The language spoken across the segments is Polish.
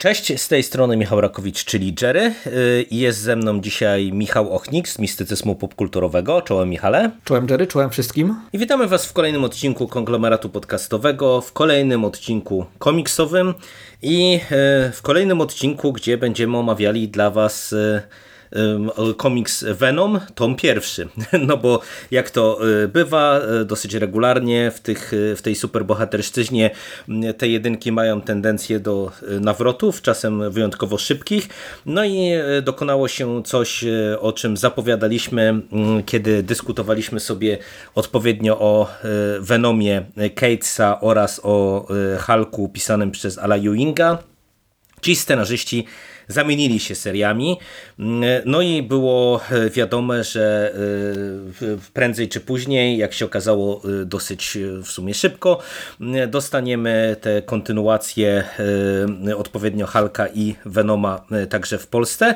Cześć, z tej strony Michał Rakowicz, czyli Jerry. Y, jest ze mną dzisiaj Michał Ochnik z Mistycyzmu Popkulturowego. Czołem Michale. Czołem Jerry, czołem wszystkim. I witamy Was w kolejnym odcinku konglomeratu podcastowego, w kolejnym odcinku komiksowym i y, w kolejnym odcinku, gdzie będziemy omawiali dla Was y, komiks Venom, tom pierwszy. No bo jak to y, bywa y, dosyć regularnie w, tych, y, w tej superbohaterszczyźnie te jedynki mają tendencję do nawrotów, czasem wyjątkowo szybkich. No i dokonało się coś, o czym zapowiadaliśmy, kiedy dyskutowaliśmy sobie odpowiednio o Venomie Catesa oraz o Hulku pisanym przez Ala Ewinga. Ci scenarzyści zamienili się seriami. No i było e, wiadome, że e, prędzej czy później, jak się okazało e, dosyć w sumie szybko, dostaniemy te kontynuacje odpowiednio Halka i Venoma także w Polsce.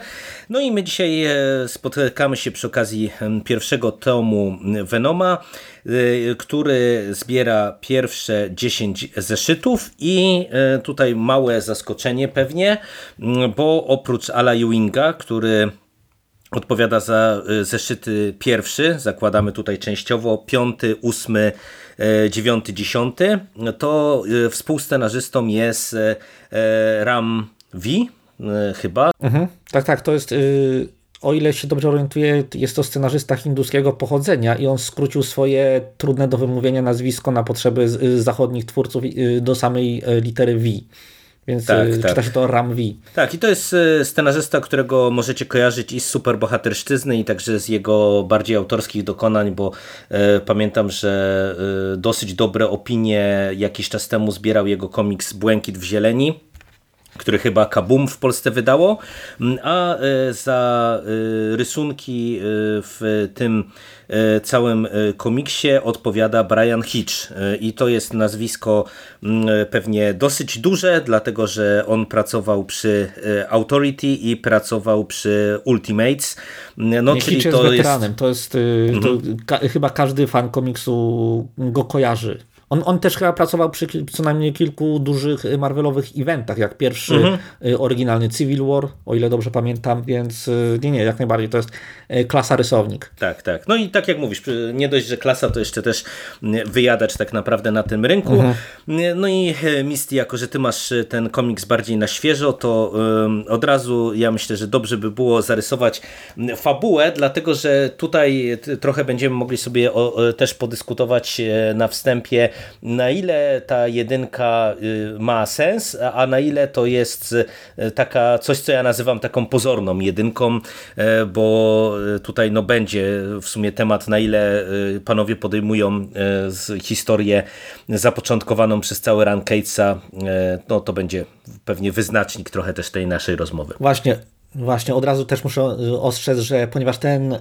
No i my dzisiaj spotykamy się przy okazji pierwszego tomu Venoma, który zbiera pierwsze 10 zeszytów i tutaj małe zaskoczenie pewnie, bo oprócz Ala Ewinga, który odpowiada za e, zeszyty pierwszy, zakładamy tutaj częściowo piąty, ósmy, dziewiąty, dziesiąty, to współscenarzystą jest Ram V chyba. Mhm. Tak, tak, to jest y, o ile się dobrze orientuję, jest to scenarzysta hinduskiego pochodzenia i on skrócił swoje trudne do wymówienia nazwisko na potrzeby y, zachodnich twórców y, do samej litery V. Więc tak, y, czyta tak. się to Ram V. Tak, i to jest y, scenarzysta, którego możecie kojarzyć i z superbohaterszczyzny, i także z jego bardziej autorskich dokonań, bo e, pamiętam, że e, dosyć dobre opinie jakiś czas temu zbierał jego komiks Błękit w zieleni który chyba Kabum w Polsce wydało, mm, a za rysunki w tym E, całym e, komiksie odpowiada Brian Hitch e, i to jest nazwisko mm, pewnie dosyć duże, dlatego że on pracował przy Authority i pracował przy Ultimates. No, Nie, czyli Hitch to jest to jest, to mhm. ka chyba każdy fan komiksu go kojarzy. On, on też chyba pracował przy co najmniej kilku dużych Marvelowych eventach, jak pierwszy mhm. Y, oryginalny Civil War, o ile dobrze pamiętam, więc y, nie, nie, jak najbardziej to jest y, klasa rysownik. Tak, tak. No i tak jak mówisz, nie dość, że klasa to jeszcze też wyjadacz tak naprawdę na tym rynku. Mhm. No i Misty, jako że ty masz ten komiks bardziej na świeżo, to od razu ja myślę, że dobrze by było zarysować fabułę, dlatego że tutaj trochę będziemy mogli sobie też podyskutować na wstępie na ile ta jedynka y, ma sens, a na ile to jest y, taka coś, co ja nazywam taką pozorną jedynką, e, bo tutaj no będzie w sumie temat, na ile y, panowie podejmują historię zapoczątkowaną przez cały run Catesa, no to będzie pewnie wyznacznik trochę też tej naszej rozmowy. Właśnie, Właśnie, od razu też muszę y, ostrzec, że ponieważ ten, y,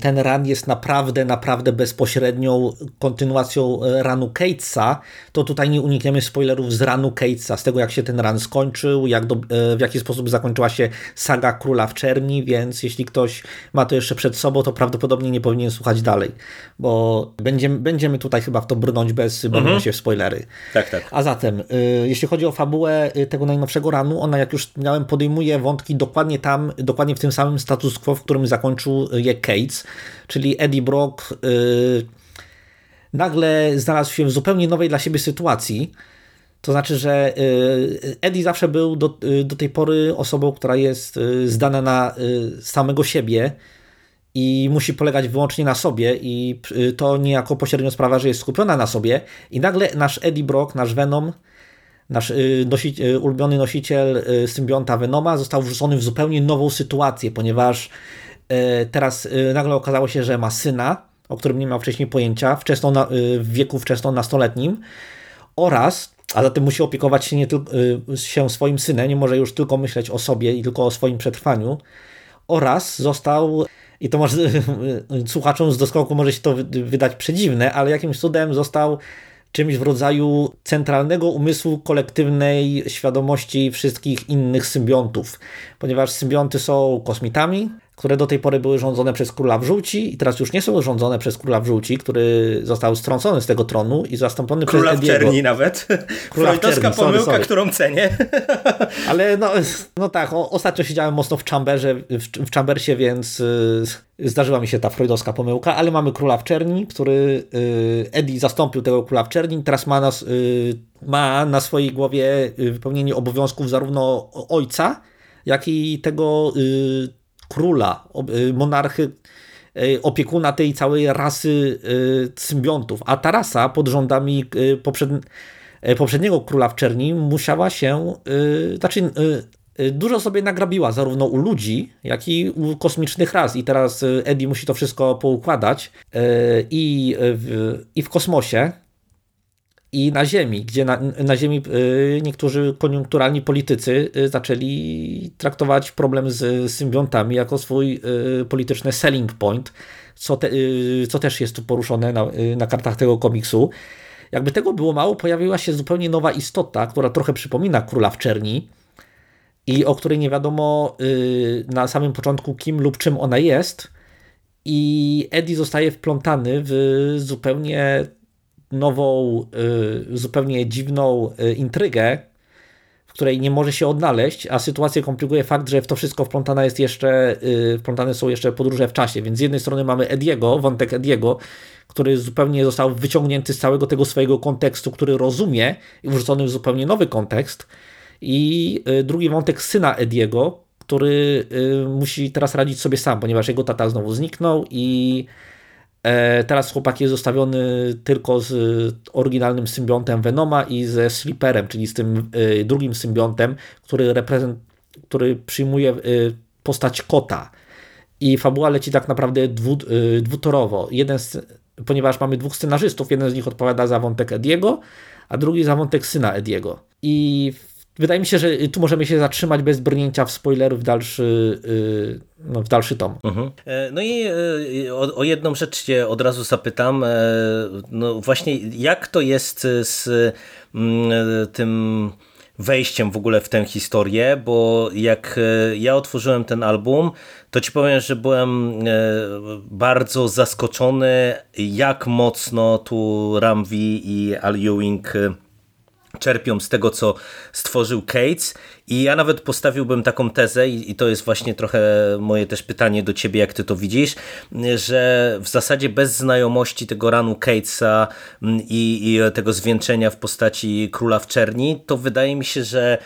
ten run jest naprawdę, naprawdę bezpośrednią kontynuacją y, runu Catesa, to tutaj nie unikniemy spoilerów z runu Catesa, z tego jak się ten run skończył, jak do, w jaki sposób zakończyła się saga Króla w Czerni, więc jeśli ktoś ma to jeszcze przed sobą, to prawdopodobnie nie powinien słuchać dalej, bo będziemy, będziemy tutaj chyba w to brnąć bez bawienia mhm. się w spoilery. Tak, tak. A zatem, jeśli chodzi o fabułę tego najnowszego runu, ona jak już miałem podejmuje wątki dokładnie tam, dokładnie w tym samym status quo, w którym zakończył je Cates, czyli Eddie Brock yy, nagle znalazł się w zupełnie nowej dla siebie sytuacji. To znaczy, że yy, Eddie zawsze był do, do tej pory osobą, która jest zdana na samego siebie i musi polegać wyłącznie na sobie i to niejako pośrednio sprawia, że jest skupiona na sobie i nagle nasz Eddie Brock, nasz Venom nasz y, nosi, y, ulubiony nosiciel y, symbionta Venoma został wrzucony w zupełnie nową sytuację, ponieważ teraz nagle okazało się, że ma syna, o którym nie miał wcześniej pojęcia, wczesną, w wieku wczesno nastoletnim oraz, a zatem musi opiekować się, nie tylko, się swoim synem, nie może już tylko myśleć o sobie i tylko o swoim przetrwaniu oraz został i to może słuchaczom z doskoku może się to wydać przedziwne, ale jakimś cudem został czymś w rodzaju centralnego umysłu kolektywnej świadomości wszystkich innych symbiontów, ponieważ symbionty są kosmitami, które do tej pory były rządzone przez króla w żółci i teraz już nie są rządzone przez króla w żółci, który został strącony z tego tronu i zastąpiony króla przez Ediego. Króla w czerni nawet. Króla w czerni, pomyłka, sorry, sorry. którą cenię. Ale no, no tak, o, ostatnio siedziałem mocno w chamberze, w, w chambersie, więc y, zdarzyła mi się ta freudowska pomyłka, ale mamy króla w czerni, który y, Eddie zastąpił tego króla w czerni, teraz ma, nas, y, ma na swojej głowie y, wypełnienie obowiązków zarówno ojca, jak i tego króla, monarchy, opiekuna tej całej rasy symbiontów. A ta rasa pod rządami poprzedniego króla w czerni musiała się, znaczy dużo sobie nagrabiła zarówno u ludzi, jak i u kosmicznych ras. I teraz Eddie musi to wszystko poukładać i w, i w kosmosie, i na Ziemi, gdzie na, na Ziemi y, niektórzy koniunkturalni politycy y, zaczęli traktować problem z symbiontami jako swój y, polityczny selling point, co, te, co też jest tu poruszone na, na kartach tego komiksu. Jakby tego było mało, pojawiła się zupełnie nowa istota, która trochę przypomina króla w czerni i o której nie wiadomo na samym początku kim lub czym ona jest. I Eddie zostaje wplątany w zupełnie nową, y, zupełnie dziwną y, intrygę, w której nie może się odnaleźć, a sytuację komplikuje fakt, że w to wszystko wplątane jest jeszcze, y, wplątane są jeszcze podróże w czasie, więc z jednej strony mamy Ediego, wątek Ediego, który zupełnie został wyciągnięty z całego tego swojego kontekstu, który rozumie i wrzucony w zupełnie nowy kontekst i drugi wątek syna Ediego, który musi teraz radzić sobie sam, ponieważ jego tata znowu zniknął i E, teraz chłopak jest zostawiony tylko z oryginalnym symbiontem Venoma i ze Slipperem, czyli z tym e, drugim symbiontem, który, reprezent, który przyjmuje postać kota. I fabuła leci tak naprawdę dwu, dwutorowo. Jeden z, ponieważ mamy dwóch scenarzystów, jeden z nich odpowiada za wątek Ediego, a drugi za wątek syna Ediego. I Wydaje mi się, że tu możemy się zatrzymać bez brnięcia w spoiler w dalszy, y, no, w dalszy tom. Mhm. E, no i e, o, o, jedną rzecz cię od razu zapytam. E, no właśnie, jak to jest z mm, tym wejściem w ogóle w tę historię, bo jak ja otworzyłem ten album, to ci powiem, że byłem bardzo zaskoczony, jak mocno tu Ramvi i Al Ewing czerpią z tego, co stworzył Cates i ja nawet postawiłbym taką tezę i, to jest właśnie trochę moje też pytanie do ciebie, jak ty to widzisz, że w zasadzie bez znajomości tego ranu Catesa mm, i, i tego zwieńczenia w postaci Króla w Czerni, to wydaje mi się, że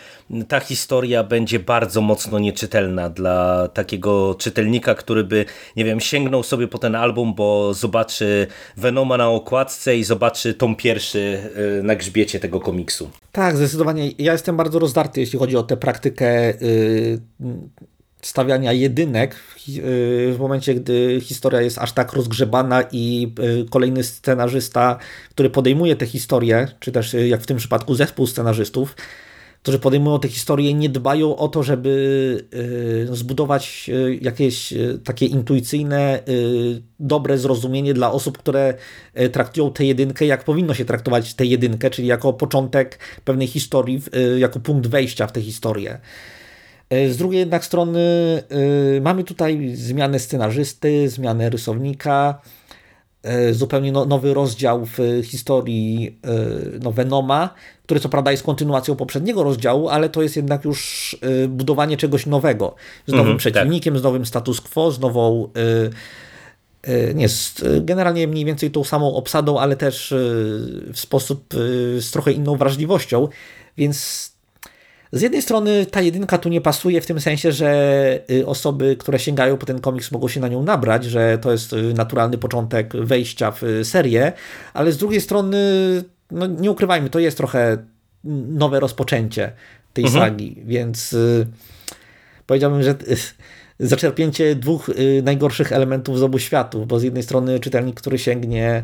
ta historia będzie bardzo mocno nieczytelna dla takiego czytelnika, który by, nie wiem, sięgnął sobie po ten album, bo zobaczy Venoma na okładce i zobaczy tom pierwszy y, na grzbiecie tego komiksu. Tak, zdecydowanie. Ja jestem bardzo rozdarty, jeśli chodzi o tę praktykę y, stawiania jedynek y, w momencie, gdy historia jest aż tak rozgrzebana i kolejny scenarzysta, który podejmuje tę historię, czy też jak w tym przypadku zespół scenarzystów, którzy podejmują te historie, nie dbają o to, żeby y, zbudować y, jakieś y, takie intuicyjne, dobre zrozumienie dla osób, które traktują tę jedynkę, jak powinno się traktować tę jedynkę, czyli jako początek pewnej historii, jako punkt wejścia w tę historię. Z drugiej jednak strony mamy tutaj zmianę scenarzysty, zmianę rysownika, E, zupełnie no, nowy rozdział w historii e, no, Venoma, który co prawda jest kontynuacją poprzedniego rozdziału, ale to jest jednak już e, budowanie czegoś nowego. Z nowym mm -hmm, przeciwnikiem, tak. z nowym status quo, z nową nie, z generalnie mniej więcej tą samą obsadą, ale też w sposób z trochę inną wrażliwością, więc z jednej strony ta jedynka tu nie pasuje w tym sensie, że y, osoby, które sięgają po ten komiks mogą się na nią nabrać, że to jest y, naturalny początek wejścia w y, serię, ale z drugiej strony, no nie ukrywajmy, to jest trochę nowe rozpoczęcie tej mhm. sagi, więc powiedziałbym, że zaczerpnięcie dwóch najgorszych elementów z obu światów, bo z jednej strony czytelnik, który sięgnie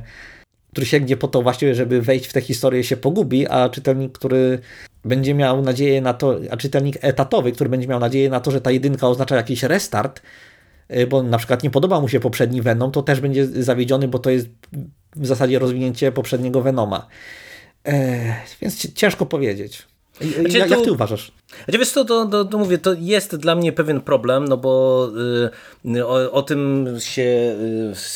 który sięgnie po to właśnie, żeby wejść w tę historię się pogubi, a czytelnik, który będzie miał nadzieję na to, a czytelnik etatowy, który będzie miał nadzieję na to, że ta jedynka oznacza jakiś restart, y, bo na przykład nie podoba mu się poprzedni Venom, to też będzie zawiedziony, bo to jest w zasadzie rozwinięcie poprzedniego Venoma. E, więc ciężko powiedzieć. Znaczy, jak, jak ty uważasz? A wiesz co, to, to, to, mówię, to jest dla mnie pewien problem, no bo y, o, o, tym się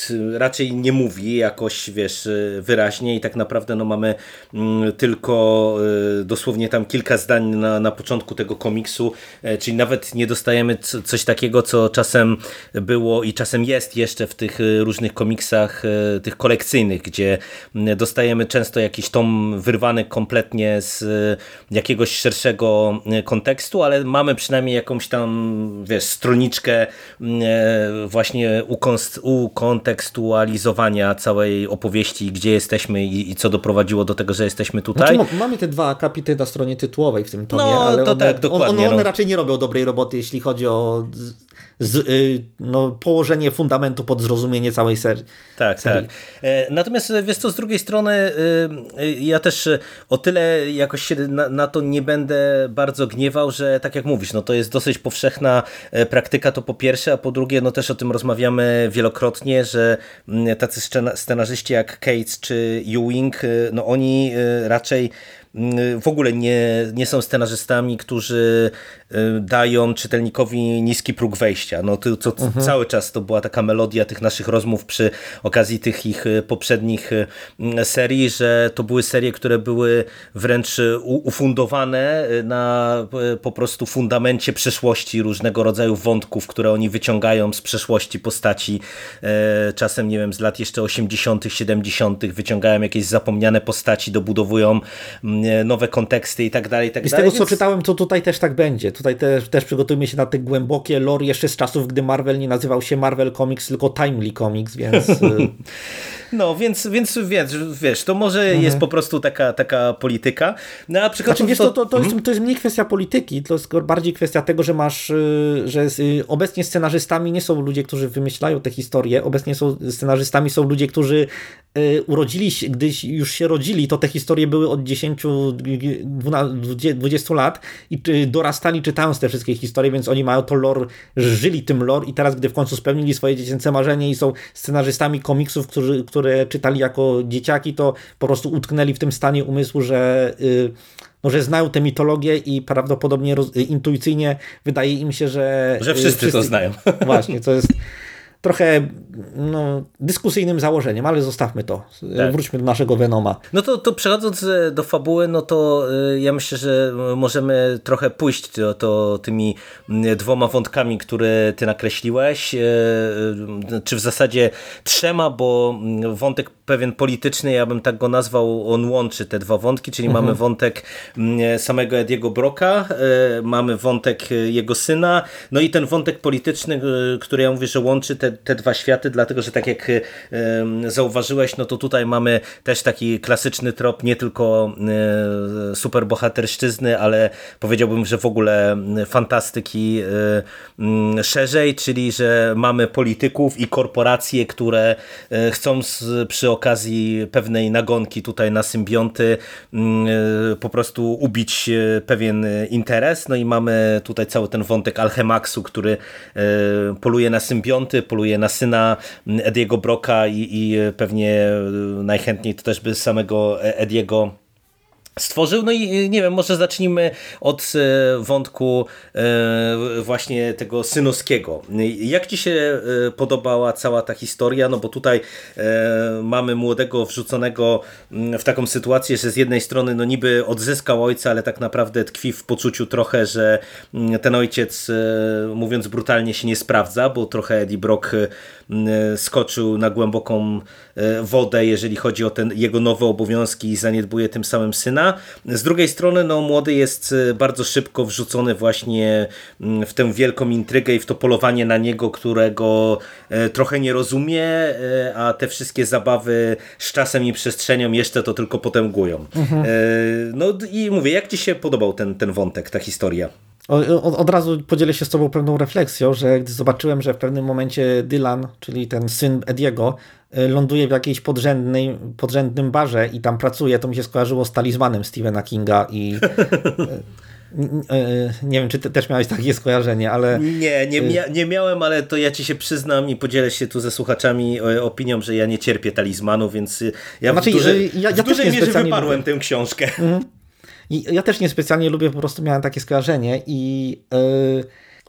y, raczej nie mówi jakoś, wiesz, y, wyraźnie i tak naprawdę no mamy mm, tylko y, dosłownie tam kilka zdań na, na początku tego komiksu, e, czyli nawet nie dostajemy coś takiego, co czasem było i czasem jest jeszcze w tych y, różnych komiksach, y, tych kolekcyjnych, gdzie dostajemy często jakiś tom wyrwany kompletnie z jakiegoś szerszego kontekstu, ale mamy przynajmniej jakąś tam, wiesz, stroniczkę mm, e, właśnie ukontekstualizowania całej opowieści, gdzie jesteśmy i, i, co doprowadziło do tego, że jesteśmy tutaj. Znaczy, mamy te dwa akapity na stronie tytułowej w tym tomie, no, ale to one, tak, dokładnie, one, one no. raczej nie robią dobrej roboty, jeśli chodzi o z, y, no, położenie fundamentu pod zrozumienie całej serii. Tak, serii. tak. E, natomiast wiesz co, z drugiej strony y, ja też o tyle jakoś się na, na, to nie będę bardzo gniewał, że tak jak mówisz, no to jest dosyć powszechna e, praktyka, to po pierwsze, a po drugie, no też o tym rozmawiamy wielokrotnie, że mm, tacy scenarzyści jak Cates czy Ewing, no oni raczej w ogóle nie, nie są scenarzystami, którzy dają czytelnikowi niski próg wejścia no to, to mhm. cały czas to była taka melodia tych naszych rozmów przy okazji tych ich e, poprzednich e, serii, że to były serie, które były wręcz ufundowane na po prostu fundamencie przeszłości różnego rodzaju wątków, które oni wyciągają z przeszłości postaci. Czasem, nie wiem, z lat jeszcze 80., 70., wyciągają jakieś zapomniane postaci, dobudowują nowe konteksty i tak dalej. I, tak I z dalej, tego, więc... co czytałem, to tutaj też tak będzie. Tutaj też, też przygotujmy się na te głębokie lore jeszcze z czasów, gdy Marvel nie nazywał się Marvel Comics, tylko Timely Comics, więc... Y, no, więc, więc wiesz, wiesz, to może mhm. jest po prostu taka, taka polityka. No, a znaczy, wiesz, to, to, to, jest, mhm. to jest mniej kwestia polityki, to jest bardziej kwestia tego, że masz, y, że y, obecnie scenarzystami nie są ludzie, którzy wymyślają te historie, obecnie są scenarzystami są ludzie, którzy urodzili się, gdy już się rodzili, to te historie były od 10, 20 lat i dorastali czytając te wszystkie historie, więc oni mają to lore, żyli tym lore i teraz, gdy w końcu spełnili swoje dziecięce marzenie i są scenarzystami komiksów, którzy, które czytali jako dzieciaki, to po prostu utknęli w tym stanie umysłu, że yy, no, że znają tę mitologię i prawdopodobnie roz, intuicyjnie wydaje im się, że... Że wszyscy, wszyscy to znają. Właśnie, to jest trochę no, dyskusyjnym założeniem, ale zostawmy to. Tak. Wróćmy do naszego Venoma. No to, to przechodząc e, do fabuły, no to e, ja myślę, że możemy trochę pójść to, to tymi dwoma wątkami, które ty nakreśliłeś, e, czy w zasadzie trzema, bo wątek pewien polityczny, ja bym tak go nazwał, on łączy te dwa wątki, czyli mhm. mamy wątek samego Ediego Broka, mamy wątek jego syna, no i ten wątek polityczny, który ja mówię, że łączy te, te dwa światy, dlatego że tak jak zauważyłeś, no to tutaj mamy też taki klasyczny trop nie tylko e, superbohaterszczyzny, ale powiedziałbym, że w ogóle fantastyki e, szerzej, czyli że mamy polityków i korporacje, które chcą przy okazji pewnej nagonki tutaj na symbionty po prostu ubić pewien interes. No i mamy tutaj cały ten wątek Alchemaxu, który poluje na symbionty, na syna Ediego Broka i, i pewnie najchętniej to też by samego Ediego stworzył. No i y, nie wiem, może zacznijmy od y, wątku y, właśnie tego synoskiego. Jak Ci się podobała cała ta historia? No bo tutaj mamy młodego wrzuconego mm, w taką sytuację, że z jednej strony no niby odzyskał ojca, ale tak naprawdę tkwi w poczuciu trochę, że mm, ten ojciec mówiąc brutalnie się nie sprawdza, bo trochę Eddie Brock skoczył na głęboką wodę, jeżeli chodzi o ten jego nowe obowiązki i zaniedbuje tym samym syna. Z drugiej strony no, młody jest e, bardzo szybko wrzucony właśnie w tę wielką intrygę i w to polowanie na niego, którego e, trochę nie rozumie, e, a te wszystkie zabawy z czasem i przestrzenią jeszcze to tylko potęgują. Mhm. No i mówię, jak Ci się podobał ten, ten wątek, ta historia? Od, od, razu podzielę się z Tobą pewną refleksją, że gdy zobaczyłem, że w pewnym momencie Dylan, czyli ten syn Ediego, Y, ląduje w jakiejś podrzędnej, podrzędnym barze i tam pracuje, to mi się skojarzyło z talizmanem Stephena Kinga i y, y, nie wiem, czy ty też miałeś takie skojarzenie, ale... Nie, nie, mia nie miałem, ale to ja ci się przyznam i podzielę się tu ze słuchaczami opinią, że ja nie cierpię talizmanu, więc ja znaczy, w, ja, ja w dużej mierze wyparłem tę książkę. Mhm. I ja też niespecjalnie lubię, po prostu miałem takie skojarzenie i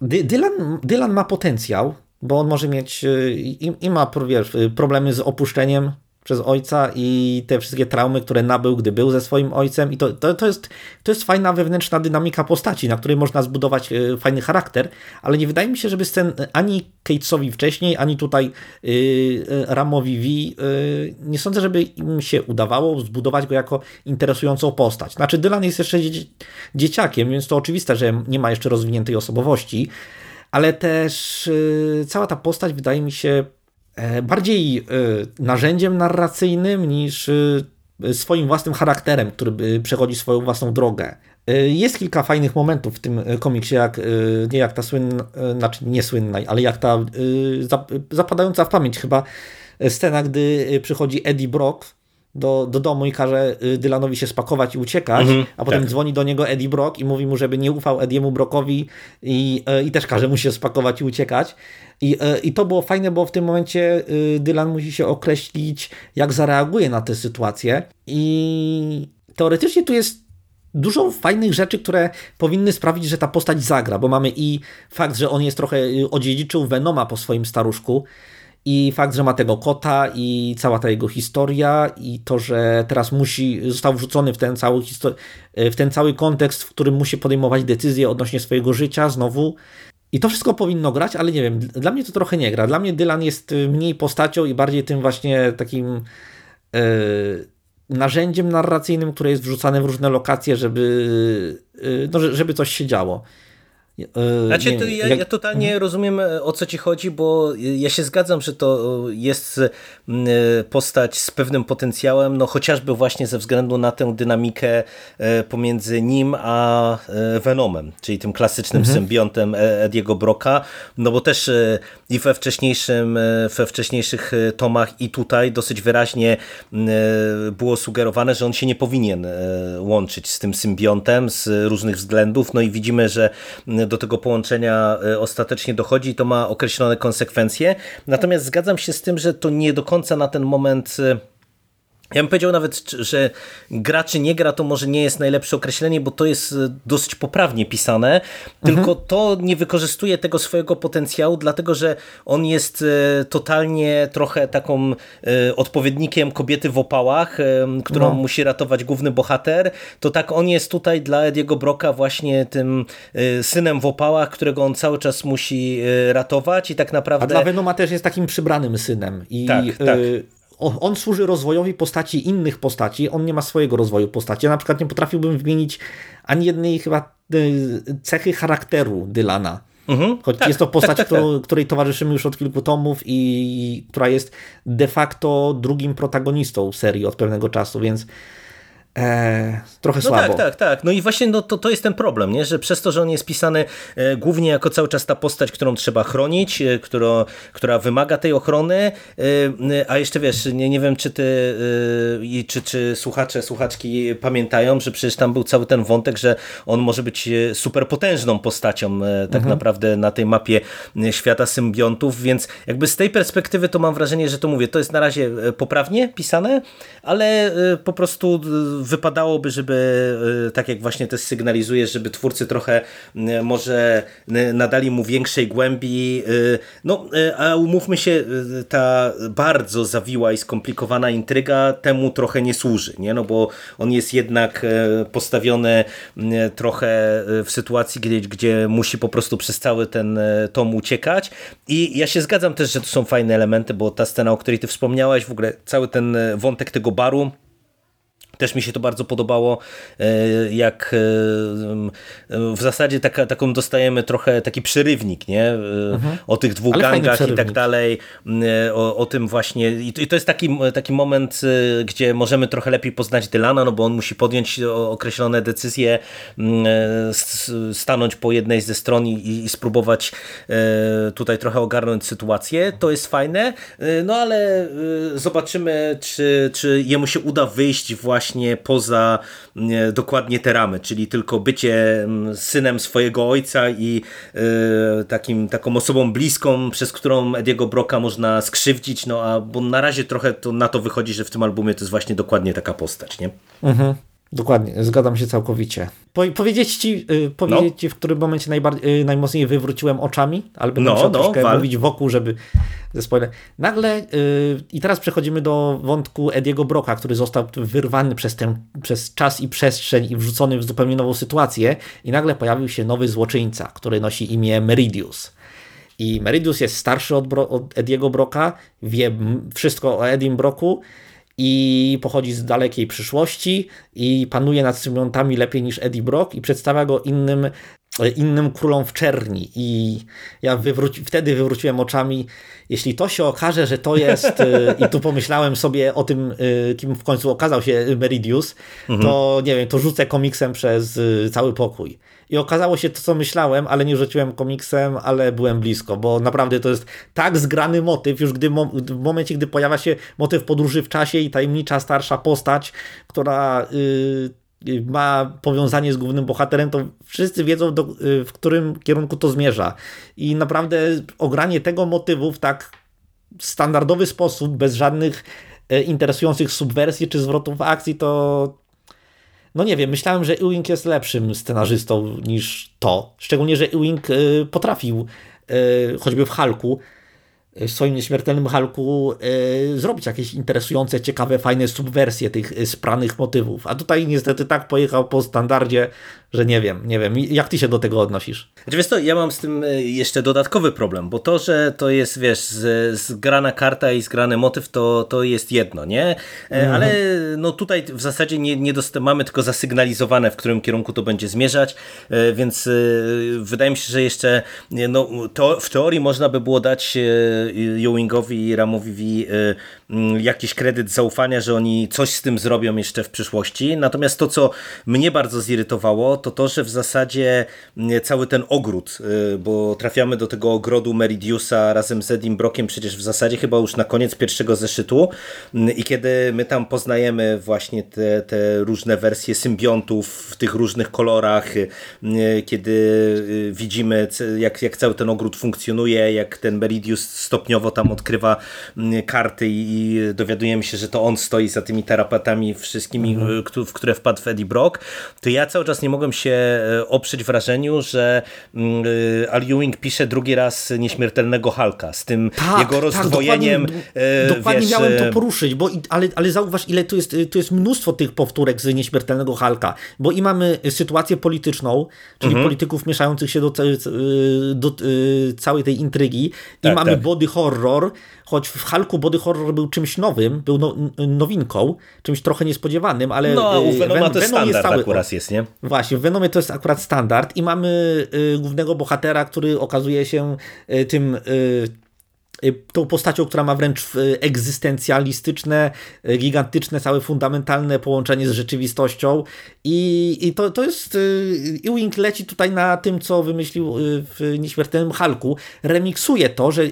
yy, Dylan, Dylan ma potencjał, bo on może mieć i, i ma wiesz, problemy z opuszczeniem przez ojca i te wszystkie traumy, które nabył, gdy był ze swoim ojcem. I to, to, to, jest, to jest fajna wewnętrzna dynamika postaci, na której można zbudować e, fajny charakter, ale nie wydaje mi się, żeby scen ani Catesowi wcześniej, ani tutaj yy, Ramowi V, nie sądzę, żeby im się udawało zbudować go jako interesującą postać. Znaczy Dylan jest jeszcze dzie dzieciakiem, więc to oczywiste, że nie ma jeszcze rozwiniętej osobowości, ale też cała ta postać wydaje mi się E, bardziej e, narzędziem narracyjnym niż e, swoim własnym charakterem, który przechodzi swoją własną drogę. Jest kilka fajnych momentów w tym komiksie, jak, nie jak ta słynna, znaczy nie słynna, ale jak ta zapadająca w pamięć chyba scena, gdy przychodzi Eddie Brock do, do domu i każe y, Dylanowi się spakować i uciekać, mhm, a potem tak. dzwoni do niego Eddie Brock i mówi mu, żeby nie ufał Ediemu Brockowi i, y, i też każe mu się spakować i uciekać. I, y, I to było fajne, bo w tym momencie Dylan musi się określić, jak zareaguje na tę sytuację i teoretycznie tu jest dużo fajnych rzeczy, które powinny sprawić, że ta postać zagra, bo mamy i fakt, że on jest trochę odziedziczył Venoma po swoim staruszku, i fakt, że ma tego kota i cała ta jego historia i to, że teraz musi, został wrzucony w ten cały, w ten cały kontekst, w którym musi podejmować decyzje odnośnie swojego życia znowu. I to wszystko powinno grać, ale nie wiem, dla mnie to trochę nie gra. Dla mnie Dylan jest mniej postacią i bardziej tym właśnie takim yy, narzędziem narracyjnym, które jest wrzucane w różne lokacje, żeby, yy, no, żeby coś się działo. E, znaczy, to ja, jak... ja, totalnie mhm. rozumiem e, o co ci chodzi, bo ja się zgadzam, że to jest e, postać z pewnym potencjałem, no chociażby właśnie ze względu na tę dynamikę pomiędzy nim a Venomem, czyli tym klasycznym mhm. symbiontem Ediego Broka, no bo też i we wcześniejszym, we wcześniejszych tomach i tutaj dosyć wyraźnie było sugerowane, że on się nie powinien łączyć z tym symbiontem z różnych względów, no i widzimy, że do tego połączenia e, ostatecznie dochodzi to ma określone konsekwencje. Natomiast zgadzam się z tym, że to nie do końca na ten moment e, ja bym powiedział nawet, że gra czy nie gra to może nie jest najlepsze określenie, bo to jest e, dosyć poprawnie pisane, tylko mhm. to nie wykorzystuje tego swojego potencjału, dlatego że on jest e, totalnie trochę taką e, odpowiednikiem kobiety w opałach, którą no. musi ratować główny bohater. To tak on jest tutaj dla Ediego Broka właśnie tym synem w opałach, którego on cały czas musi ratować i tak naprawdę... A dla Venoma też jest takim przybranym synem. I tak, tak on służy rozwojowi postaci innych postaci, on nie ma swojego rozwoju postaci. Ja na przykład nie potrafiłbym wymienić ani jednej chyba y, cechy charakteru Dylana. Mhm, Choć tak, jest to postać, tak, tak, tak, której towarzyszymy już od kilku tomów i która jest de facto drugim protagonistą serii od pewnego czasu, więc E, trochę no słabo. Tak, tak, tak. No i właśnie no, to, to jest ten problem, nie? że przez to, że on jest pisany e, głównie jako cały czas ta postać, którą trzeba chronić, e, którą, która wymaga tej ochrony, e, e a jeszcze wiesz, nie, nie wiem, czy ty e, czy, czy słuchacze, słuchaczki pamiętają, że przecież tam był cały ten wątek, że on może być super potężną postacią tak mhm. naprawdę na tej mapie świata symbiontów, więc jakby z tej perspektywy to mam wrażenie, że to mówię, to jest na razie poprawnie pisane, ale po prostu wypadałoby, żeby, e, tak jak właśnie też sygnalizujesz, żeby twórcy trochę może nadali mu większej głębi. No, a umówmy się, ta bardzo zawiła i skomplikowana intryga temu trochę nie służy, nie? No bo on jest jednak postawiony trochę w sytuacji, gdzie, gdzie musi po prostu przez cały ten tom uciekać i ja się zgadzam też, że to są fajne elementy, bo ta scena, o której ty wspomniałaś, w ogóle cały ten wątek tego baru, też mi się to bardzo podobało, e, jak e, w zasadzie taka, taką dostajemy trochę taki przerywnik, nie? E, mhm. O tych dwóch Ale gangach i tak dalej, o, o tym właśnie. I to, jest taki, taki moment, gdzie możemy trochę lepiej poznać Dylana, no bo on musi podjąć określone decyzje, stanąć po jednej ze stron i, i spróbować tutaj trochę ogarnąć sytuację. To jest fajne, no ale zobaczymy, czy, czy jemu się uda wyjść właśnie właśnie poza dokładnie te ramy, czyli tylko bycie synem swojego ojca i e, takim, taką osobą bliską, przez którą Ediego Broka można skrzywdzić, no a bo na razie trochę to na to wychodzi, że w tym albumie to jest właśnie dokładnie taka postać, nie? Mhm. Dokładnie, zgadzam się całkowicie. Po, powiedzieć ci, y, powiedzieć no. ci, w którym momencie najbardziej, y, najmocniej wywróciłem oczami, ale będę no, musiał no, troszkę wal. mówić wokół, żeby ze spoiler. Nagle, y, i teraz przechodzimy do wątku Ediego Broka, który został wyrwany przez, ten, przez czas i przestrzeń i wrzucony w zupełnie nową sytuację i nagle pojawił się nowy złoczyńca, który nosi imię Meridius. I Meridius jest starszy od, Bro od Ediego Broka, wie wszystko o Edim Broku, i pochodzi z dalekiej przyszłości i panuje nad symbiotami lepiej niż Eddie Brock i przedstawia go innym, innym królom w czerni. I ja wywróci, wtedy wywróciłem oczami, jeśli to się okaże, że to jest, y, i tu pomyślałem sobie o tym, y, kim w końcu okazał się Meridius, mhm. to nie wiem, to rzucę komiksem przez cały pokój. I okazało się to, co myślałem, ale nie rzuciłem komiksem, ale byłem blisko, bo naprawdę to jest tak zgrany motyw, już gdy w momencie, gdy pojawia się motyw podróży w czasie i tajemnicza starsza postać, która yy, ma powiązanie z głównym bohaterem, to wszyscy wiedzą, do, yy, w którym kierunku to zmierza. I naprawdę ogranie tego motywu w tak standardowy sposób, bez żadnych yy, interesujących subwersji czy zwrotów akcji, to no nie wiem, myślałem, że Ewing jest lepszym scenarzystą niż to. Szczególnie, że Ewing y, potrafił y, choćby w Halku w swoim nieśmiertelnym Halku zrobić jakieś interesujące, ciekawe, fajne subwersje tych spranych motywów. A tutaj niestety tak pojechał po standardzie, że nie wiem, nie wiem. Jak ty się do tego odnosisz? Znaczy, wiesz to, ja mam z tym e, jeszcze dodatkowy problem, bo to, że to jest, wiesz, zgrana karta i zgrany motyw, to, to jest jedno, nie? Mhm. Ale no tutaj w zasadzie nie, nie mamy tylko zasygnalizowane, w którym kierunku to będzie zmierzać, więc wydaje mi się, że jeszcze no, to, w teorii można by było dać Ewingowi i Ramowi mm, jakiś kredyt zaufania, że oni coś z tym zrobią jeszcze w przyszłości. Natomiast to, co mnie bardzo zirytowało, to to, że w zasadzie mm, cały ten ogród, y, bo trafiamy do tego ogrodu Meridiusa razem z Edim Brokiem przecież w zasadzie chyba już na koniec pierwszego zeszytu mm, i kiedy my tam poznajemy właśnie te, te różne wersje symbiontów w tych różnych kolorach, y, kiedy widzimy jak, jak cały ten ogród funkcjonuje, jak ten Meridius stopniowo tam odkrywa mm, karty i dowiadujemy się, że to on stoi za tymi terapeutami wszystkimi, mhm. w które wpadł Eddie Brock, to ja cały czas nie mogłem się e, oprzeć wrażeniu, że mm, e, Al Ewing pisze drugi raz Nieśmiertelnego Halka z tym tak, jego tak, rozdwojeniem. Tak, dokładnie, dokładnie wiesz, miałem to poruszyć, bo, ale, ale zauważ, ile tu jest, tu jest mnóstwo tych powtórek z Nieśmiertelnego Halka, bo i mamy sytuację polityczną, czyli mhm. polityków mieszających się do, do, do całej tej intrygi i tak, mamy tak body horror, choć w Hulku body horror był czymś nowym, był no, nowinką, czymś trochę niespodziewanym, ale no, u Venoma Ven to jest standard jest cały, akurat jest, nie? Właśnie, w Venomie to jest akurat standard i mamy y, głównego bohatera, który okazuje się y, tym y, Y, tą postacią, która ma wręcz y, egzystencjalistyczne, y, gigantyczne, całe fundamentalne połączenie z rzeczywistością i, i to, to jest Ewing leci tutaj na tym, co wymyślił w Nieśmiertelnym Halku, remiksuje to, że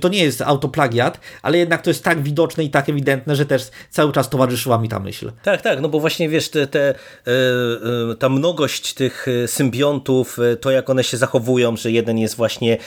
to nie jest autoplagiat, ale jednak to jest tak widoczne i tak ewidentne, że też cały czas towarzyszyła mi ta myśl. Tak, tak, no bo właśnie wiesz, te, te, ta mnogość tych symbiontów, to jak one się zachowują, że jeden jest właśnie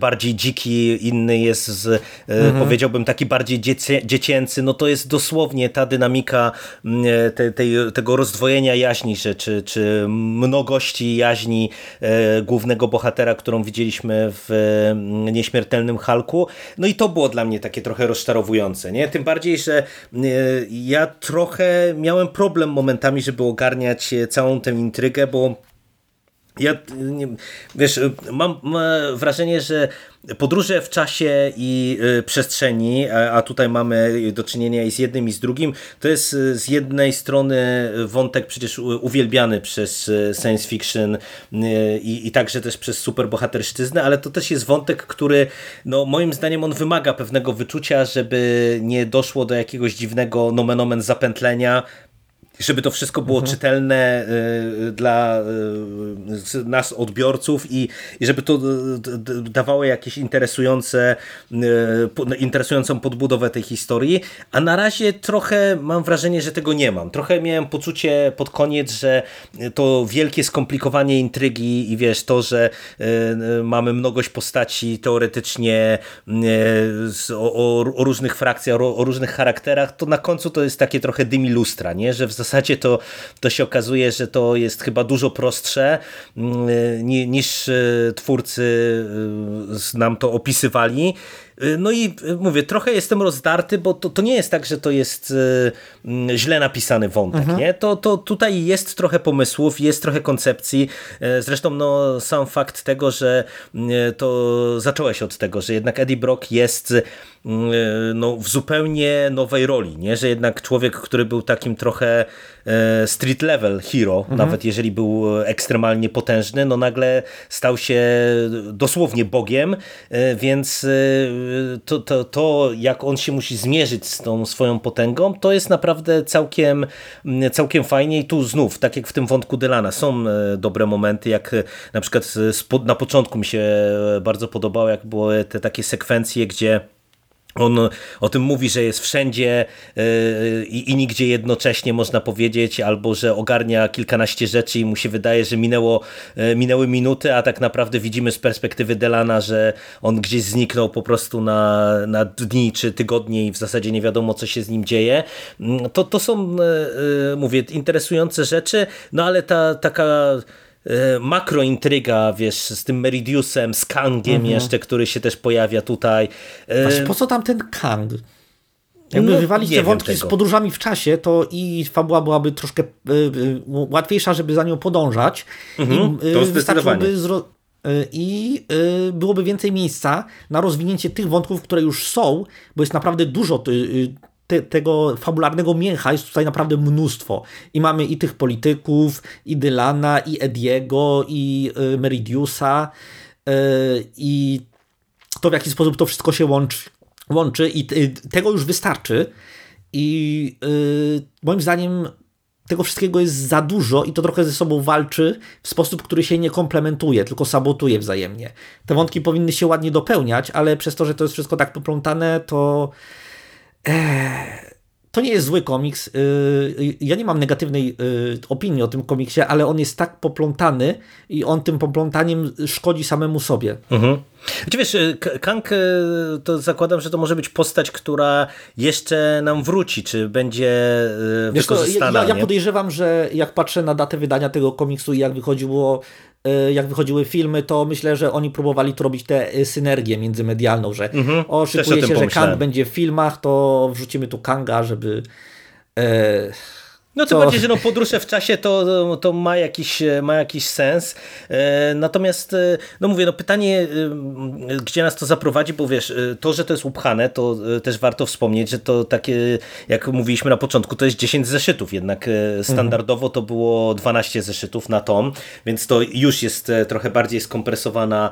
bardziej dziki, inny jest z, e, mhm. powiedziałbym, taki bardziej dziecię, dziecięcy, no to jest dosłownie ta dynamika mm, e, te, tej, tego rozdwojenia jaźni, czy, czy, czy mnogości jaźni e, głównego bohatera, którą widzieliśmy w mm, Nieśmiertelnym Halku. No i to było dla mnie takie trochę rozczarowujące, nie? Tym bardziej, że ja trochę miałem problem momentami, żeby ogarniać całą tę intrygę, bo ja, wiesz, mam wrażenie, że podróże w czasie i y, przestrzeni, a tutaj mamy do czynienia i z jednym i z drugim, to jest y, z jednej strony wątek przecież uwielbiany przez y, science fiction i, i także też przez superbohaterszczyznę, ale to też jest wątek, który no, moim zdaniem on wymaga pewnego wyczucia, żeby nie doszło do jakiegoś dziwnego nomen omen zapętlenia, żeby to wszystko było mhm. czytelne y, dla y, nas odbiorców i, i żeby to dawało jakieś interesujące interesującą podbudowę tej historii, a na razie trochę mam wrażenie, że tego nie mam. Trochę miałem poczucie pod koniec, że to wielkie skomplikowanie intrygi i wiesz, to, że mamy mnogość postaci teoretycznie o różnych frakcjach, o, o, różnych charakterach, to na końcu to jest takie trochę dymi lustra, nie? że w zasadzie to, to się okazuje, że to jest chyba dużo prostsze niż twórcy nam to opisywali. Y, no i y, mówię, trochę jestem rozdarty, bo to, to nie jest tak, że to jest y, mm, źle napisany wątek. Mhm. Nie? To, to tutaj jest trochę pomysłów, jest trochę koncepcji. Zresztą no, sam fakt tego, że to zacząłeś od tego, że jednak Eddie Brock jest no, w zupełnie nowej roli, nie? że jednak człowiek, który był takim trochę street level hero, mhm. nawet jeżeli był ekstremalnie potężny, no nagle stał się dosłownie Bogiem, więc to, to, to, jak on się musi zmierzyć z tą swoją potęgą, to jest naprawdę całkiem, całkiem fajnie i tu znów, tak jak w tym wątku Dylana, są e, dobre momenty, jak e, na przykład na początku mi się bardzo podobało, jak były te takie sekwencje, gdzie on o tym mówi, że jest wszędzie yy, i nigdzie jednocześnie można powiedzieć, albo że ogarnia kilkanaście rzeczy i mu się wydaje, że minęło, yy, minęły minuty, a tak naprawdę widzimy z perspektywy Delana, że on gdzieś zniknął po prostu na, na dni czy tygodnie i w zasadzie nie wiadomo, co się z nim dzieje. Yy, to, to są, mówię, interesujące rzeczy, no ale ta taka makrointryga, wiesz, z tym Meridiusem, z Kangiem mhm. jeszcze, który się też pojawia tutaj. E, Właśnie po co tam ten Kang? Jakby no, wywalić te wątki z podróżami w czasie, to i fabuła byłaby troszkę y, y, łatwiejsza, żeby za nią podążać. Mhm, I, y, wystarczyłoby i byłoby więcej miejsca na rozwinięcie tych wątków, które już są, bo jest naprawdę dużo te, tego fabularnego mięcha jest tutaj naprawdę mnóstwo. I mamy i tych polityków, i Dylana, i Ediego, i y, Meridiusa, y, i to w jaki sposób to wszystko się łączy. łączy I y, tego już wystarczy. I moim zdaniem tego wszystkiego jest za dużo i to trochę ze sobą walczy w sposób, który się nie komplementuje, tylko sabotuje wzajemnie. Te wątki powinny się ładnie dopełniać, ale przez to, że to jest wszystko tak poplątane, to to nie jest zły komiks. Y, ja nie mam negatywnej y, opinii o tym komiksie, ale on jest tak poplątany i on tym poplątaniem szkodzi samemu sobie. Mhm. Czy wiesz, y, Kang to zakładam, że to może być postać, która jeszcze nam wróci, czy będzie wiesz, wykorzystana. ja, ja podejrzewam, że jak patrzę na datę wydania tego komiksu i jak wychodziło jak wychodziły filmy, to myślę, że oni próbowali tu robić tę y, synergię międzymedialną, że mhm, o, szykuje się, że Kang będzie w filmach, to wrzucimy tu Kanga, żeby... No to bardziej, że no podróże w czasie to, to ma, jakiś, ma jakiś sens. E, natomiast, e, no mówię, no pytanie, e, gdzie nas to zaprowadzi, bo wiesz, to, że to jest upchane, to też warto wspomnieć, że to takie, jak mówiliśmy na początku, to jest 10 zeszytów, jednak standardowo to było 12 zeszytów na tom, więc to już jest trochę bardziej skompresowana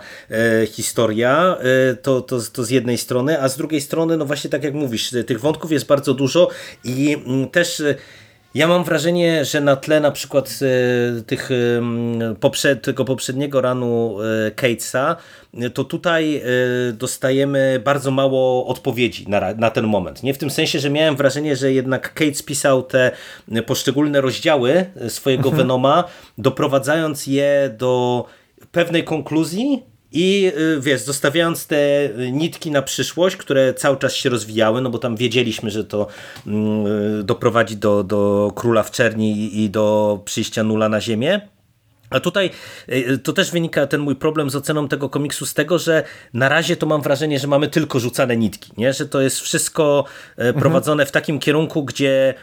historia, to, to, to z jednej strony, a z drugiej strony, no właśnie tak jak mówisz, tych wątków jest bardzo dużo i też ja mam wrażenie, że na tle na przykład e, tych, poprzed, tego poprzedniego ranu e, Catesa, to tutaj e, dostajemy bardzo mało odpowiedzi na, na ten moment. Nie w tym sensie, że miałem wrażenie, że jednak Cates pisał te poszczególne rozdziały swojego mhm. Venoma, doprowadzając je do pewnej konkluzji, i y, wiesz, zostawiając te nitki na przyszłość, które cały czas się rozwijały, no bo tam wiedzieliśmy, że to mm, y, doprowadzi do, do Króla w Czerni i do przyjścia Nula na Ziemię. A tutaj y, to też wynika ten mój problem z oceną tego komiksu z tego, że na razie to mam wrażenie, że mamy tylko rzucane nitki, nie? że to jest wszystko mhm. prowadzone w takim kierunku, gdzie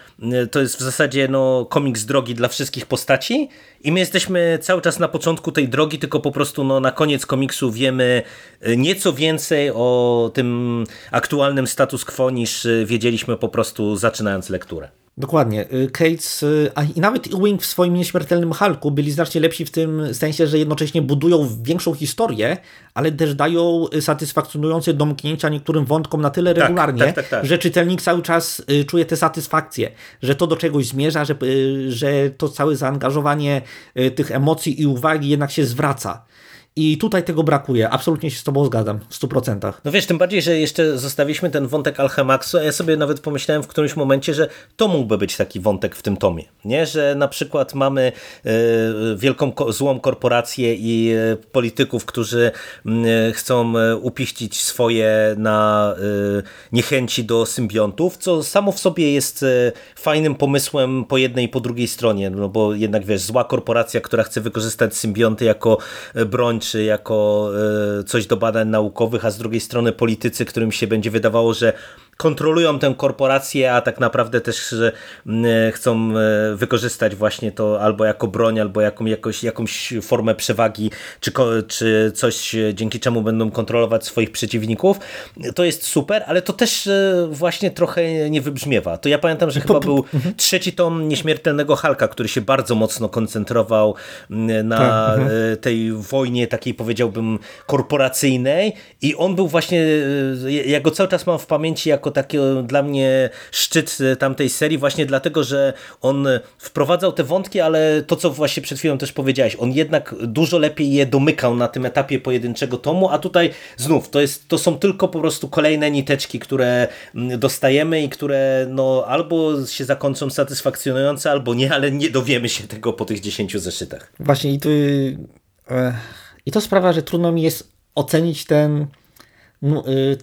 to jest w zasadzie no, komiks drogi dla wszystkich postaci i my jesteśmy cały czas na początku tej drogi, tylko po prostu no, na koniec komiksu wiemy e, nieco więcej o tym aktualnym status quo niż e, wiedzieliśmy po prostu zaczynając lekturę. Dokładnie. Cates y, a i nawet Wing w swoim nieśmiertelnym Hulku byli znacznie lepsi w tym sensie, że jednocześnie budują większą historię, ale też dają satysfakcjonujące domknięcia niektórym wątkom na tyle tak, regularnie, tak, tak, tak, że czytelnik cały czas y, czuje tę satysfakcję, że to do czegoś zmierza, że, y, że to całe zaangażowanie tych emocji i uwagi jednak się zwraca. I tutaj tego brakuje. Absolutnie się z tobą zgadzam, w 100%. No wiesz, tym bardziej, że jeszcze zostawiliśmy ten wątek Alchemaxu, a ja sobie nawet pomyślałem w którymś momencie, że to mógłby być taki wątek w tym tomie. Nie? Że na przykład mamy y, wielką złą korporację i y, polityków, którzy y, chcą upiścić swoje na niechęci do symbiontów, co samo w sobie jest fajnym pomysłem po jednej i po drugiej stronie, no bo jednak wiesz, zła korporacja, która chce wykorzystać symbionty jako broń, czy jako coś do badań naukowych, a z drugiej strony politycy, którym się będzie wydawało, że kontrolują tę korporację, a tak naprawdę też chcą e, wykorzystać właśnie to albo jako broń, albo jaką, jakoś, jakąś formę przewagi, czy, czy coś, dzięki czemu będą kontrolować swoich przeciwników. To jest super, ale to też e, właśnie trochę nie wybrzmiewa. To ja pamiętam, że chyba był mhm. trzeci tom Nieśmiertelnego Halka, który się bardzo mocno koncentrował na tak, mhm. e, tej wojnie takiej powiedziałbym korporacyjnej i on był właśnie, ja go cały czas mam w pamięci jako jako taki dla mnie szczyt e, tamtej serii właśnie dlatego, że on wprowadzał te wątki, ale to co właśnie przed chwilą też powiedziałeś, on jednak dużo lepiej je domykał na tym etapie pojedynczego tomu, a tutaj znów to, jest, to są tylko po prostu kolejne niteczki, które mm, dostajemy i które no albo się zakończą satysfakcjonujące, albo nie, ale nie dowiemy się tego po tych 10 zeszytach. Właśnie i, tu, e, i to sprawia, że trudno mi jest ocenić ten,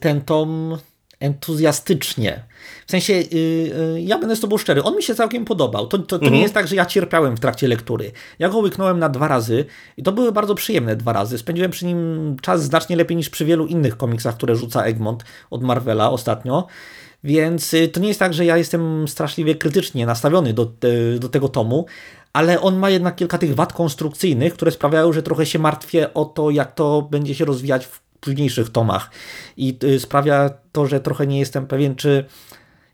ten tom entuzjastycznie. W sensie, yy, yy, ja będę z tobą szczery, on mi się całkiem podobał. To, to, to mhm. nie jest tak, że ja cierpiałem w trakcie lektury. Ja go łyknąłem na dwa razy i to były bardzo przyjemne dwa razy. Spędziłem przy nim czas znacznie lepiej niż przy wielu innych komiksach, które rzuca Egmont od Marvela ostatnio. Więc yy, to nie jest tak, że ja jestem straszliwie krytycznie nastawiony do, y, do tego tomu, ale on ma jednak kilka tych wad konstrukcyjnych, które sprawiają, że trochę się martwię o to, jak to będzie się rozwijać w późniejszych tomach. I y, sprawia to, że trochę nie jestem pewien, czy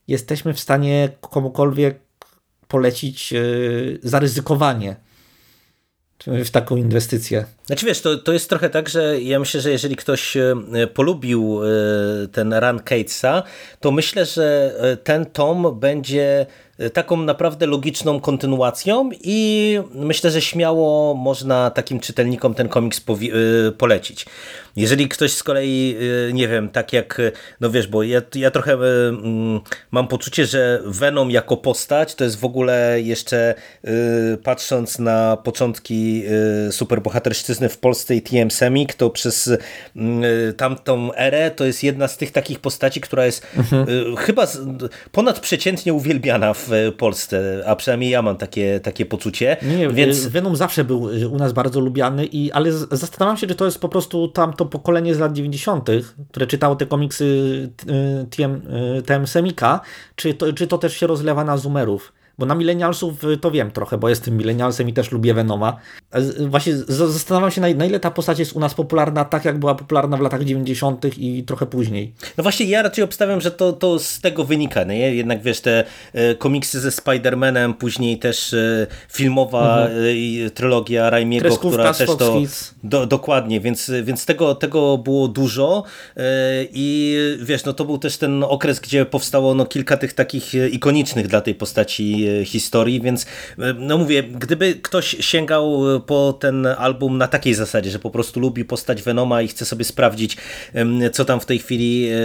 jesteśmy w stanie komukolwiek polecić y, zaryzykowanie w taką inwestycję. Znaczy wiesz, to, to jest trochę tak, że ja myślę, że jeżeli ktoś y, polubił ten run Catesa, to myślę, że ten tom będzie taką naprawdę logiczną kontynuacją i myślę, że śmiało można takim czytelnikom ten komiks polecić. Jeżeli ktoś z kolei, y, nie wiem, tak jak, no wiesz, bo ja, ja trochę y, mm, mam poczucie, że Venom jako postać to jest w ogóle jeszcze y, patrząc na początki superbohaterszczyzny w Polsce i TM Semik, to przez tamtą erę to jest jedna z tych takich postaci, która jest mhm. chyba ponadprzeciętnie uwielbiana w Polsce, a przynajmniej ja mam takie, takie poczucie. Nie, więc Venom zawsze był u nas bardzo lubiany, i, ale zastanawiam się, czy to jest po prostu tamto to pokolenie z lat 90., które czytało te komiksy y, TM, y, TM Semika, czy to, czy to też się rozlewa na zoomerów? Bo na milenialsów y, to wiem trochę, bo jestem milenialsem i też lubię Venoma. Właśnie zastanawiam się, na ile ta postać jest u nas popularna tak, jak była popularna w latach 90. i trochę później. No właśnie, ja raczej obstawiam, że to, to z tego wynika. Nie? Jednak wiesz, te e, komiksy ze Spider-Manem, później też e, filmowa mhm. E, trylogia Raimiego, która też to. Do, dokładnie, więc, więc tego, tego było dużo. I wiesz, no to był też ten okres, gdzie powstało no, kilka tych takich ikonicznych dla tej postaci historii, więc no mówię, gdyby ktoś sięgał po ten album na takiej zasadzie, że po prostu lubi postać Venoma i chce sobie sprawdzić, co tam w tej chwili e,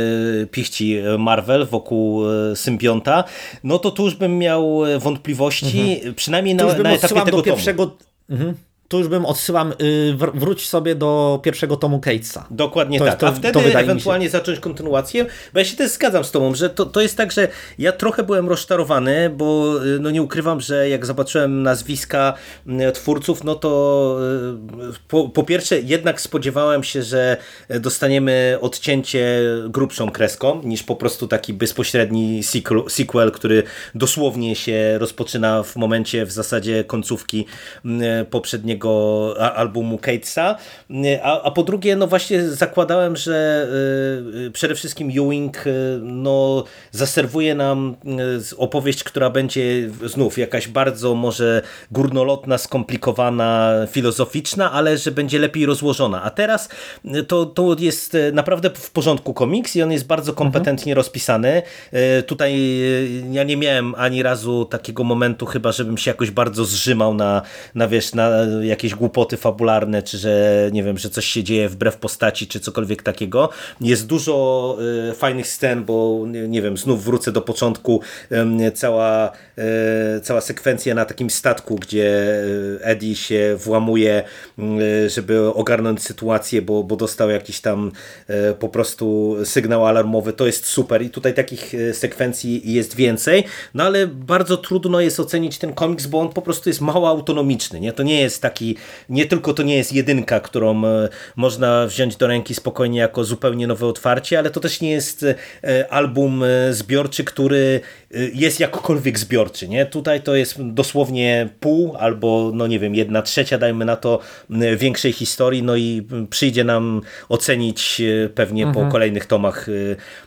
pichci Marvel wokół e, symbionta, no to tu już bym miał wątpliwości, mhm. przynajmniej na, na etapie tego do pierwszego... tomu. Mhm tu już bym odsyłam, y, wróć sobie do pierwszego tomu Catesa. Dokładnie to tak, to, a wtedy ewentualnie zacząć kontynuację, bo ja się też zgadzam z tobą, że to, to jest tak, że ja trochę byłem rozczarowany, bo y, no nie ukrywam, że jak zobaczyłem nazwiska y, twórców, no to po, po pierwsze jednak spodziewałem się, że dostaniemy odcięcie grubszą kreską, niż po prostu taki bezpośredni sequel, sequel który dosłownie się rozpoczyna w momencie w zasadzie końcówki poprzedniego poprzedniego albumu Catesa, a, a po drugie, no właśnie zakładałem, że y, przede wszystkim Ewing y, no, zaserwuje nam y, opowieść, która będzie znów jakaś bardzo może górnolotna, skomplikowana, filozoficzna, ale że będzie lepiej rozłożona. A teraz to, to jest naprawdę w porządku komiks i on jest bardzo mhm. kompetentnie mhm. rozpisany. Tutaj ja nie miałem ani razu takiego momentu chyba, żebym się jakoś bardzo zrzymał na, na wiesz, na jakieś głupoty fabularne, czy że nie wiem, że coś się dzieje wbrew postaci, czy cokolwiek takiego. Jest dużo fajnych scen, bo nie wiem, znów wrócę do początku, cała, cała sekwencja na takim statku, gdzie Eddie się włamuje, żeby ogarnąć sytuację, bo, bo dostał jakiś tam po prostu sygnał alarmowy, to jest super i tutaj takich sekwencji jest więcej, no ale bardzo trudno jest ocenić ten komiks, bo on po prostu jest mało autonomiczny, nie? To nie jest taki, nie tylko to nie jest jedynka, którą e, można wziąć do ręki spokojnie jako zupełnie nowe otwarcie, ale to też nie jest e, album e, zbiorczy, który jest jakkolwiek zbiorczy, nie? Tutaj to jest dosłownie pół albo, no nie wiem, jedna trzecia, dajmy na to, większej historii, no i przyjdzie nam ocenić pewnie mhm. po kolejnych tomach,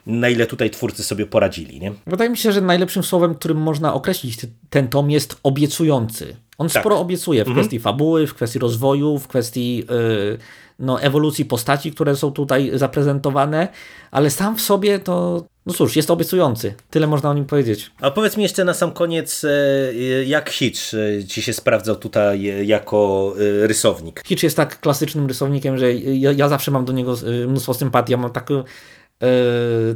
na ile tutaj twórcy sobie poradzili, nie? Wydaje mi się, że najlepszym słowem, którym można określić ten tom jest obiecujący. On tak. sporo obiecuje w mhm. kwestii fabuły, w kwestii rozwoju, w kwestii yy, no, ewolucji postaci, które są tutaj zaprezentowane, ale sam w sobie to, no cóż, jest obiecujący. Tyle można o nim powiedzieć. A powiedz mi jeszcze na sam koniec, e, jak Hitch e, ci się sprawdzał tutaj jako e, rysownik? Hitch jest tak klasycznym rysownikiem, że ja, ja zawsze mam do niego mnóstwo sympatii. Ja mam taką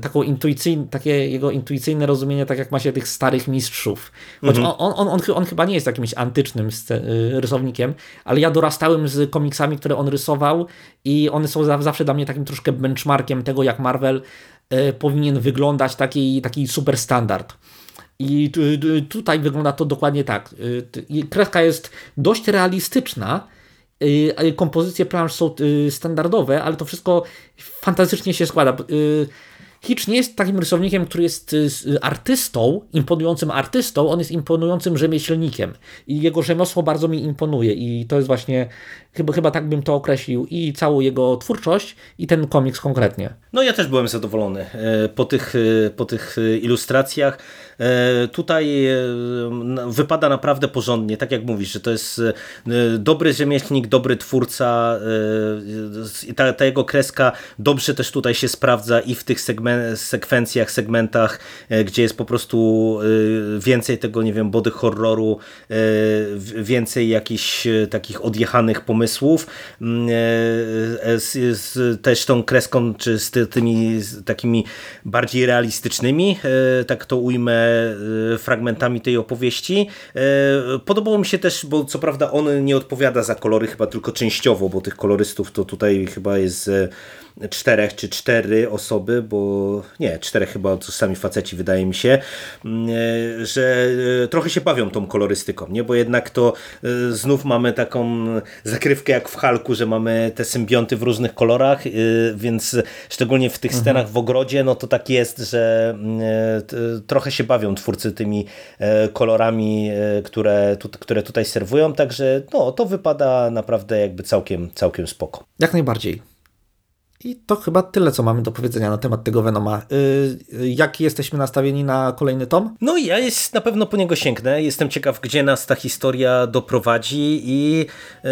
taką intuicyjne, takie jego intuicyjne rozumienie, tak jak ma się tych starych mistrzów. Choć mhm. on, on, on, on, chyba nie jest jakimś antycznym yy, rysownikiem, ale ja dorastałem z komiksami, które on rysował i one są zawsze dla mnie takim troszkę benchmarkiem tego, jak Marvel yy, powinien wyglądać, taki, taki super standard. I tutaj wygląda to dokładnie tak. Kreska jest dość realistyczna, kompozycje plansz są y, standardowe, ale to wszystko fantastycznie się składa. Y, Hitch nie jest takim rysownikiem, który jest artystą, imponującym artystą, on jest imponującym rzemieślnikiem i jego rzemiosło bardzo mi imponuje i to jest właśnie, chyba, chyba tak bym to określił i całą jego twórczość i ten komiks konkretnie. No ja też byłem zadowolony e, po tych, e, po tych e, ilustracjach. Tutaj wypada naprawdę porządnie, tak jak mówisz, że to jest dobry rzemieślnik, dobry twórca, ta, ta jego kreska dobrze też tutaj się sprawdza i w tych segmen sekwencjach, segmentach, gdzie jest po prostu więcej tego, nie wiem, body horroru, więcej jakichś takich odjechanych pomysłów, mm, z, z, też tą kreską, czy z tymi takimi bardziej realistycznymi, e, tak to ujmę, e, fragmentami tej opowieści. E, podobało mi się też, bo co prawda on nie odpowiada za kolory chyba tylko częściowo, bo tych kolorystów to tutaj chyba jest czterech czy cztery osoby, bo nie, czterech chyba to sami faceci wydaje mi się, mm, że trochę się bawią tą kolorystyką, nie? bo jednak to znów mamy taką zakrywkę jak w Halku, że mamy te symbionty w różnych kolorach, więc szczególnie w tych mhm. scenach w ogrodzie, no to tak jest, że mm, e, trochę się bawią twórcy tymi e, kolorami, e, które, które tutaj serwują, także no, to wypada naprawdę jakby całkiem, całkiem spoko. Jak najbardziej. I to chyba tyle, co mamy do powiedzenia na temat tego Venoma. Yy, jak jesteśmy nastawieni na kolejny tom? No ja jest, na pewno po niego sięgnę. Jestem ciekaw, gdzie nas ta historia doprowadzi i yy,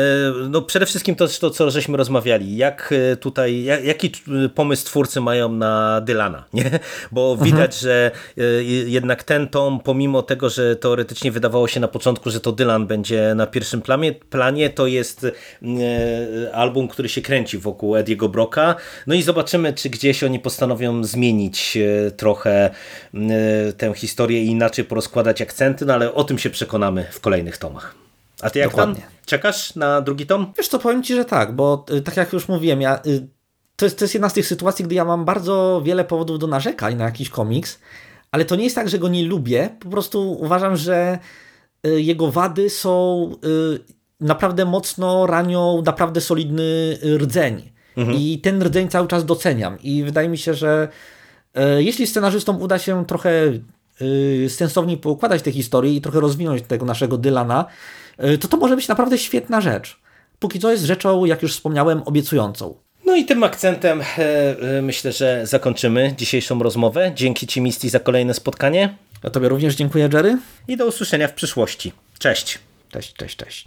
no przede wszystkim to, to, co żeśmy rozmawiali. Jak y, tutaj, jak, jaki pomysł twórcy mają na Dylana, nie? Bo mhm. widać, że yy, jednak ten tom, pomimo tego, że teoretycznie wydawało się na początku, że to Dylan będzie na pierwszym planie, planie to jest y, album, który się kręci wokół Ediego Broka no i zobaczymy, czy gdzieś oni postanowią zmienić e, trochę e, tę historię i inaczej porozkładać akcenty, no ale o tym się przekonamy w kolejnych tomach. A ty jak Dokładnie. tam? Czekasz na drugi tom? Wiesz co, powiem ci, że tak, bo e, tak jak już mówiłem, ja, to, jest, to jest jedna z tych sytuacji, gdy ja mam bardzo wiele powodów do narzekań na jakiś komiks, ale to nie jest tak, że go nie lubię, po prostu uważam, że jego wady są naprawdę mocno ranią naprawdę solidny rdzeń. Mhm. I ten rdzeń cały czas doceniam. I wydaje mi się, że e, jeśli scenarzystom uda się trochę e, sensowniej poukładać te historie i trochę rozwinąć tego naszego Dylana, e, to to może być naprawdę świetna rzecz. Póki co jest rzeczą, jak już wspomniałem, obiecującą. No i tym akcentem myślę, że zakończymy dzisiejszą rozmowę. Dzięki Ci Misty za kolejne spotkanie. Ja Tobie również dziękuję Jerry. I do usłyszenia w przyszłości. Cześć. Cześć, cześć, cześć.